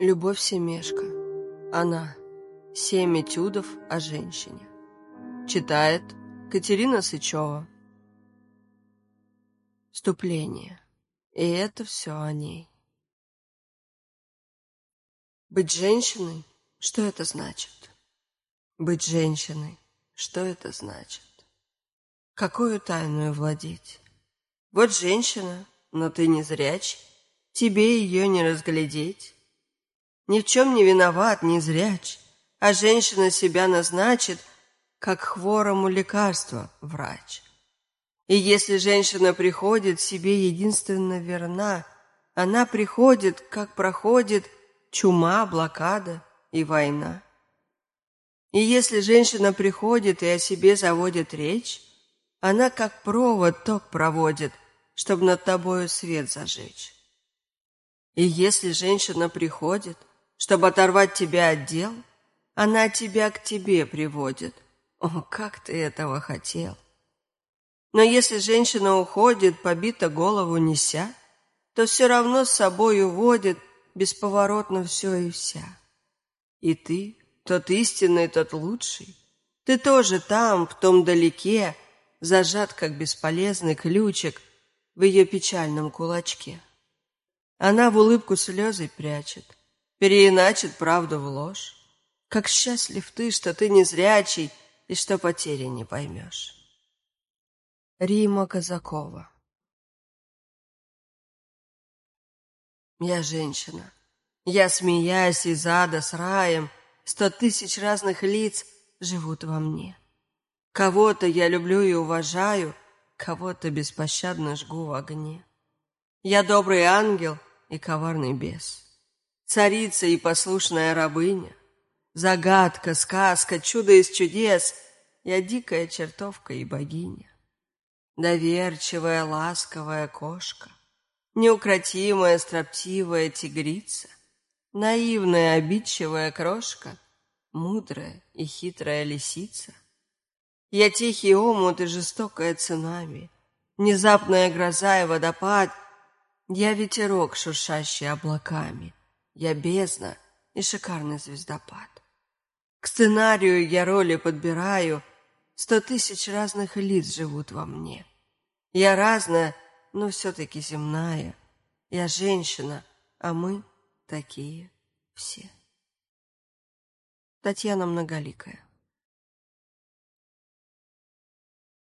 Любовь Семешко. Она. Семь этюдов о женщине. Читает Катерина Сычева. Вступление. И это все о ней. Быть женщиной, что это значит? Быть женщиной, что это значит? Какую тайную владеть? Вот женщина, но ты не зряч, тебе ее не разглядеть. Ни в чем не виноват, не зряч, а женщина себя назначит, как хворому лекарство врач. И если женщина приходит, себе единственно верна, она приходит, как проходит чума, блокада и война. И если женщина приходит и о себе заводит речь, она как провод ток проводит, чтобы над тобою свет зажечь. И если женщина приходит — чтобы оторвать тебя от дел, она тебя к тебе приводит. О, как ты этого хотел! Но если женщина уходит, побита голову неся, то все равно с собой уводит бесповоротно все и вся. И ты, тот истинный, тот лучший, ты тоже там, в том далеке, зажат, как бесполезный ключик в ее печальном кулачке. Она в улыбку слезы прячет, переиначит правду в ложь. Как счастлив ты, что ты не зрячий и что потери не поймешь. Рима Казакова Я женщина. Я, смеясь из ада с раем, сто тысяч разных лиц живут во мне. Кого-то я люблю и уважаю, кого-то беспощадно жгу в огне. Я добрый ангел и коварный бес царица и послушная рабыня, загадка, сказка, чудо из чудес, я дикая чертовка и богиня. Доверчивая, ласковая кошка, неукротимая, строптивая тигрица, наивная, обидчивая крошка, мудрая и хитрая лисица. Я тихий омут и жестокая цунами, внезапная гроза и водопад, я ветерок, шуршащий облаками — я бездна и шикарный звездопад. К сценарию я роли подбираю, Сто тысяч разных лиц живут во мне. Я разная, но все-таки земная. Я женщина, а мы такие все. Татьяна Многоликая